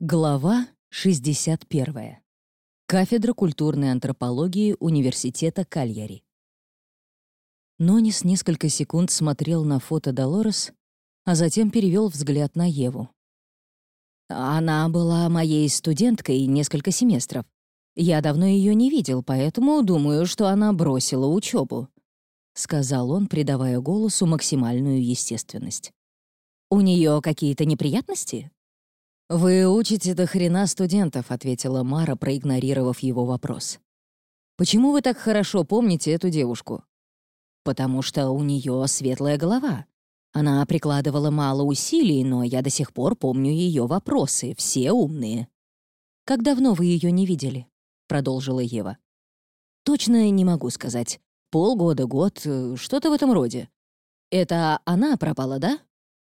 Глава 61. Кафедра культурной антропологии Университета Кальяри. Нонис несколько секунд смотрел на фото Долорес, а затем перевел взгляд на Еву. «Она была моей студенткой несколько семестров. Я давно ее не видел, поэтому думаю, что она бросила учебу», — сказал он, придавая голосу максимальную естественность. «У нее какие-то неприятности?» «Вы учите до хрена студентов», — ответила Мара, проигнорировав его вопрос. «Почему вы так хорошо помните эту девушку?» «Потому что у нее светлая голова. Она прикладывала мало усилий, но я до сих пор помню ее вопросы, все умные». «Как давно вы ее не видели?» — продолжила Ева. «Точно не могу сказать. Полгода, год, э, что-то в этом роде. Это она пропала, да?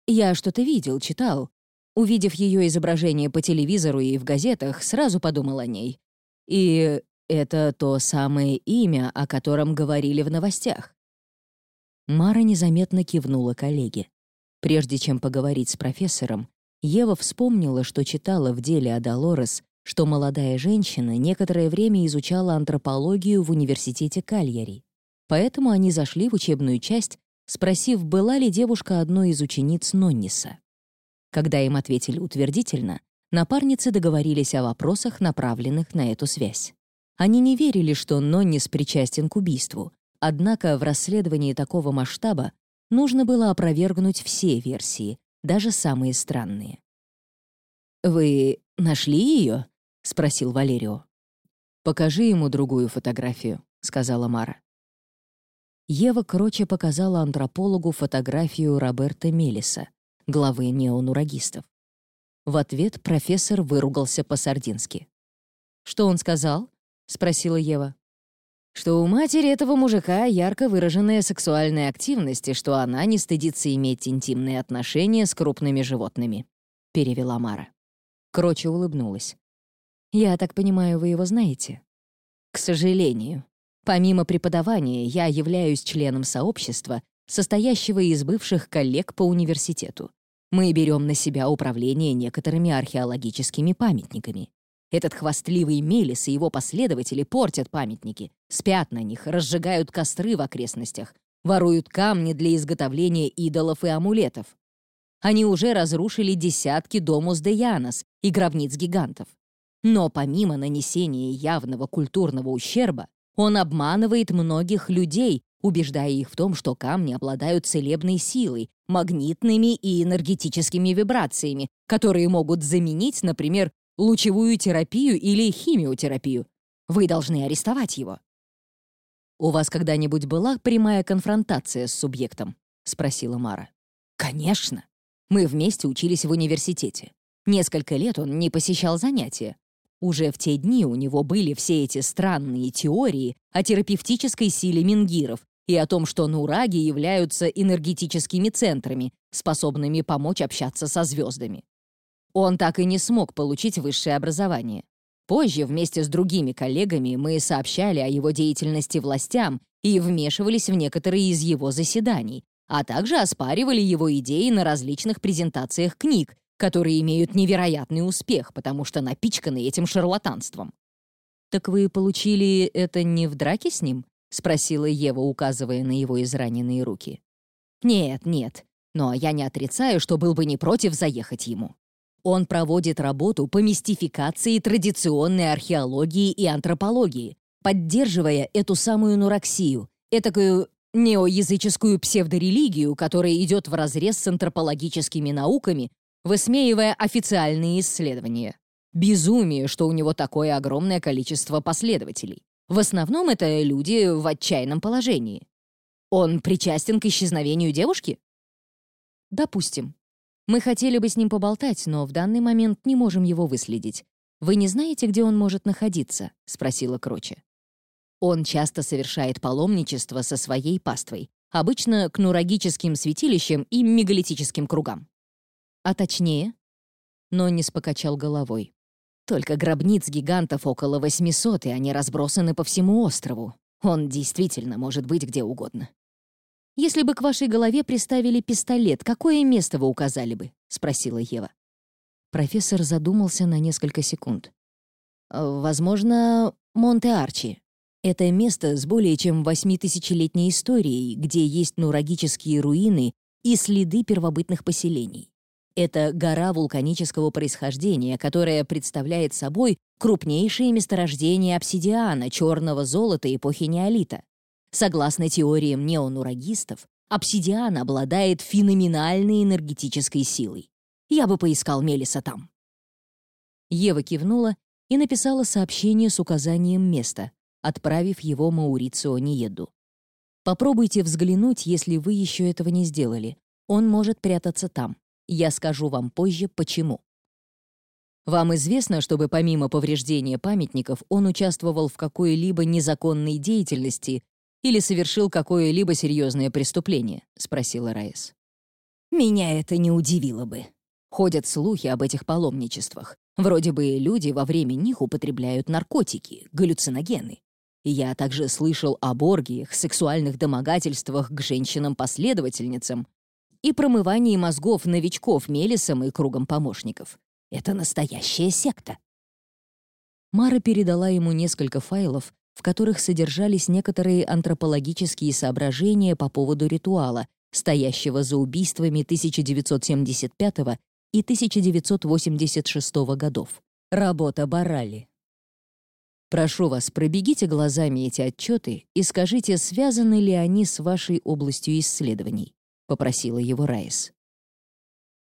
Я что-то видел, читал. Увидев ее изображение по телевизору и в газетах, сразу подумал о ней. И это то самое имя, о котором говорили в новостях. Мара незаметно кивнула коллеге. Прежде чем поговорить с профессором, Ева вспомнила, что читала в деле о Долорес, что молодая женщина некоторое время изучала антропологию в университете Кальяри. Поэтому они зашли в учебную часть, спросив, была ли девушка одной из учениц Нонниса. Когда им ответили утвердительно, напарницы договорились о вопросах, направленных на эту связь. Они не верили, что Ноннис причастен к убийству, однако в расследовании такого масштаба нужно было опровергнуть все версии, даже самые странные. «Вы нашли ее?» — спросил Валерио. «Покажи ему другую фотографию», — сказала Мара. Ева Кроче показала антропологу фотографию Роберта Мелиса, главы неонурагистов. В ответ профессор выругался по-сардински. «Что он сказал?» — спросила Ева. «Что у матери этого мужика ярко выраженная сексуальная активность и что она не стыдится иметь интимные отношения с крупными животными», — перевела Мара. Кроче улыбнулась. «Я так понимаю, вы его знаете?» «К сожалению. Помимо преподавания, я являюсь членом сообщества, состоящего из бывших коллег по университету. Мы берем на себя управление некоторыми археологическими памятниками. Этот хвастливый Мелис и его последователи портят памятники, спят на них, разжигают костры в окрестностях, воруют камни для изготовления идолов и амулетов. Они уже разрушили десятки домус де Янос и гробниц гигантов. Но помимо нанесения явного культурного ущерба, он обманывает многих людей, убеждая их в том, что камни обладают целебной силой, магнитными и энергетическими вибрациями, которые могут заменить, например, лучевую терапию или химиотерапию. Вы должны арестовать его. «У вас когда-нибудь была прямая конфронтация с субъектом?» — спросила Мара. «Конечно. Мы вместе учились в университете. Несколько лет он не посещал занятия. Уже в те дни у него были все эти странные теории о терапевтической силе мингиров и о том, что нураги являются энергетическими центрами, способными помочь общаться со звездами. Он так и не смог получить высшее образование. Позже вместе с другими коллегами мы сообщали о его деятельности властям и вмешивались в некоторые из его заседаний, а также оспаривали его идеи на различных презентациях книг, которые имеют невероятный успех, потому что напичканы этим шарлатанством. «Так вы получили это не в драке с ним?» — спросила Ева, указывая на его израненные руки. «Нет, нет, но я не отрицаю, что был бы не против заехать ему. Он проводит работу по мистификации традиционной археологии и антропологии, поддерживая эту самую нураксию, этакую неоязыческую псевдорелигию, которая идет вразрез с антропологическими науками, высмеивая официальные исследования. Безумие, что у него такое огромное количество последователей. В основном это люди в отчаянном положении. Он причастен к исчезновению девушки? Допустим. Мы хотели бы с ним поболтать, но в данный момент не можем его выследить. Вы не знаете, где он может находиться? спросила Кроче. Он часто совершает паломничество со своей паствой, обычно к нурагическим святилищам и мегалитическим кругам. А точнее? Но не покачал головой. Только гробниц гигантов около 800, и они разбросаны по всему острову. Он действительно может быть где угодно. «Если бы к вашей голове приставили пистолет, какое место вы указали бы?» — спросила Ева. Профессор задумался на несколько секунд. «Возможно, Монте-Арчи. Это место с более чем восьмитысячелетней историей, где есть нурагические руины и следы первобытных поселений. Это гора вулканического происхождения, которая представляет собой крупнейшее месторождение обсидиана, черного золота эпохи неолита. Согласно теориям неонурагистов, обсидиан обладает феноменальной энергетической силой. Я бы поискал Мелиса там. Ева кивнула и написала сообщение с указанием места, отправив его Маурицио Ниеду. Попробуйте взглянуть, если вы еще этого не сделали. Он может прятаться там. Я скажу вам позже, почему. Вам известно, чтобы помимо повреждения памятников он участвовал в какой-либо незаконной деятельности или совершил какое-либо серьезное преступление?» — спросила Раис. «Меня это не удивило бы. Ходят слухи об этих паломничествах. Вроде бы люди во время них употребляют наркотики, галлюциногены. Я также слышал об оргиях, сексуальных домогательствах к женщинам-последовательницам и промывании мозгов новичков Мелисом и кругом помощников. Это настоящая секта. Мара передала ему несколько файлов, в которых содержались некоторые антропологические соображения по поводу ритуала, стоящего за убийствами 1975 и 1986 годов. Работа Барали. Прошу вас, пробегите глазами эти отчеты и скажите, связаны ли они с вашей областью исследований, попросила его Райс.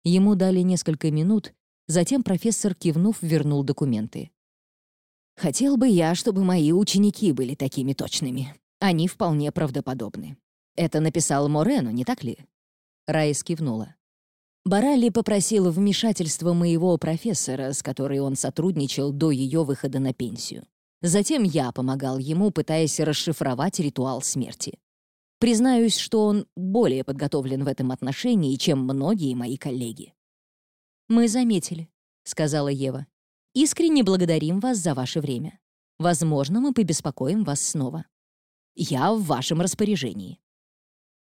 Ему дали несколько минут, затем профессор, кивнув, вернул документы. «Хотел бы я, чтобы мои ученики были такими точными. Они вполне правдоподобны. Это написал Морено, не так ли?» Райс кивнула. Баралли попросил вмешательства моего профессора, с которой он сотрудничал до ее выхода на пенсию. Затем я помогал ему, пытаясь расшифровать ритуал смерти. Признаюсь, что он более подготовлен в этом отношении, чем многие мои коллеги. «Мы заметили», — сказала Ева. «Искренне благодарим вас за ваше время. Возможно, мы побеспокоим вас снова. Я в вашем распоряжении».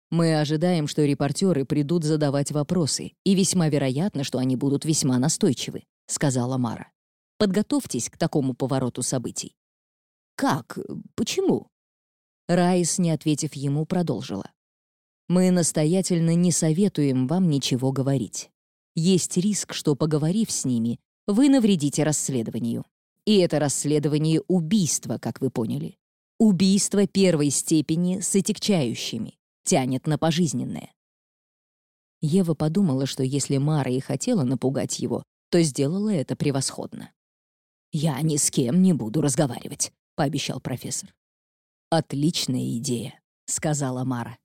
Мы ожидаем, что репортеры придут задавать вопросы, и весьма вероятно, что они будут весьма настойчивы», — сказала Мара. «Подготовьтесь к такому повороту событий». «Как? Почему?» Райс, не ответив ему, продолжила. «Мы настоятельно не советуем вам ничего говорить. Есть риск, что, поговорив с ними, вы навредите расследованию. И это расследование убийства, как вы поняли. Убийство первой степени с отягчающими. Тянет на пожизненное. Ева подумала, что если Мара и хотела напугать его, то сделала это превосходно. «Я ни с кем не буду разговаривать пообещал профессор. «Отличная идея», — сказала Мара.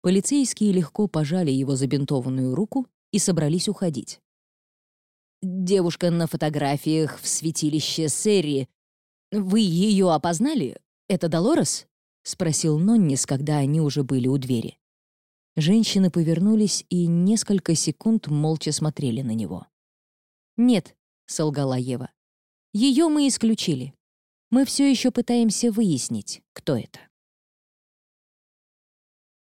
Полицейские легко пожали его забинтованную руку и собрались уходить. «Девушка на фотографиях в святилище Серри. Вы ее опознали? Это Долорес?» — спросил Ноннис, когда они уже были у двери. Женщины повернулись и несколько секунд молча смотрели на него. «Нет», — солгала Ева. «Ее мы исключили. Мы все еще пытаемся выяснить, кто это.